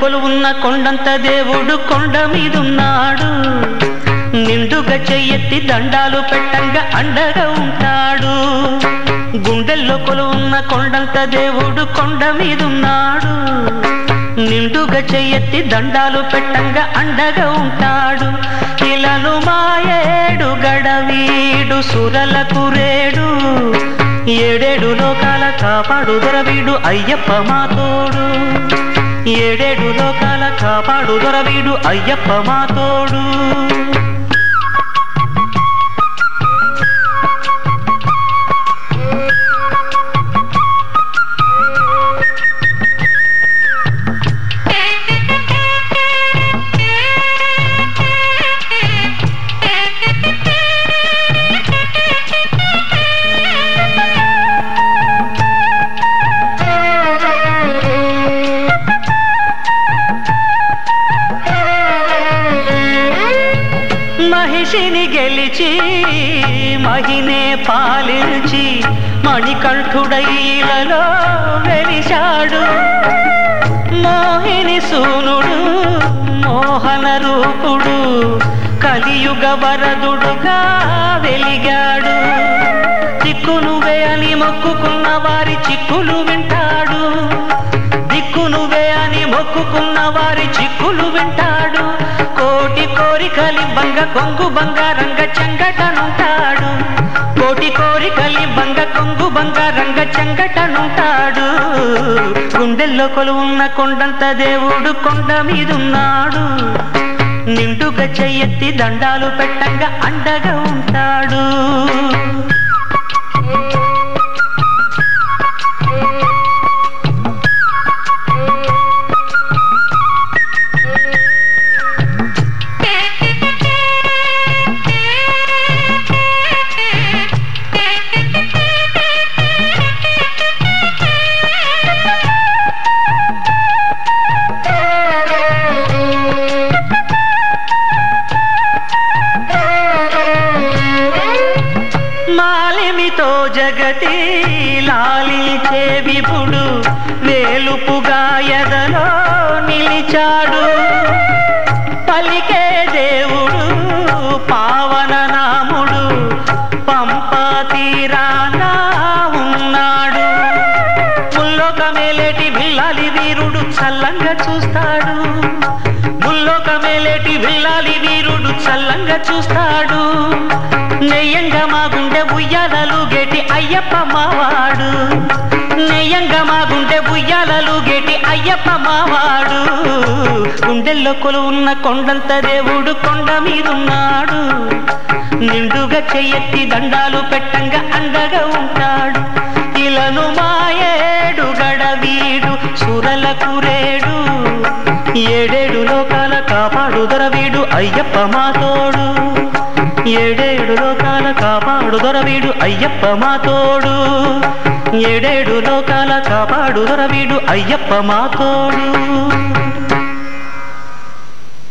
కొలువున్న కొండంత దేవుడు కొండ మీదున్నాడు. నిండుగా చెయ్యెత్తి దండాలు పెట్టంగా అండగా ఉంటాడు. గుండెల్లో కొలువున్న కొండంత దేవుడు కొండ మీదున్నాడు. నిండుగా చెయ్యెత్తి దండాలు పెట్టంగా అండగా ఉంటాడు. ఇలను మాయేడు గడవీడు సురలకు రేడు. ఏడేడు లోకాల కాపాడు దొరవీడు అయ్యప్ప మాతోడు. ఏడేడు లోకాల కాపాడు దొరవీడు అయ్యప్ప మాతోడు తోడు గెలిచి మహినే పాలించి మణికంఠుడైలలో వెలిశాడు. మోహిని సూనుడు మోహన రూపుడు కలియుగ వరదుడుగా వెలిగాడు. చిక్కు నువ్వే అని మొక్కుకున్న వారి చిక్కులు వింటాడు. దిక్కు నువ్వే అని మొక్కుకున్న వారి చిక్కులు వింటాడు. కోరికలి బంగ కొంగు బంగారంగ చెంగటనుంటాడు. కోటి కోరికలి బంగ కొంగు బంగారంగ చెంగటనుంటాడు. గుండెల్లో కొలువున్న కొండంత దేవుడు కొండ మీదున్నాడు. నిండుగా చెయ్యెత్తి దండాలు పెట్టంగా అండగా ఉంటాడు. మాలిమితో జగతి లాలిచే విపుడు వేలుపుగా ఎదలో నిలిచాడు. పలికే దేవుడు పావన నాముడు పంపా తీరాన ఉన్నాడు. ముల్లోకమేలేటి బిల్లాలి వీరుడు చల్లంగా చూస్తాడు. అయ్యప్పమ్మవాడు. నెయ్యంగా మా గుండె ఉయ్యాలలు గేటి అయ్యప్ప మావాడు గుండెల్లో కొలువున్న కొండంత దేవుడు కొండ మీదున్నాడు. నిండుగా చెయ్యెత్తి దండాలు పెట్టంగా అండగా ఉంటాడు. ఇలను మాయేడు గడవీడు సురల కురేడు. ఏడేడు లోకాల కాపాడు దొరవీడు అయ్యప్ప మాతోడు ఏడేడు లోకాల కాపాడు దొరవీడు అయ్యప్ప మా తోడు. ఏడేడు లోకాల కాపాడు దొరవీడు అయ్యప్ప మా తోడు.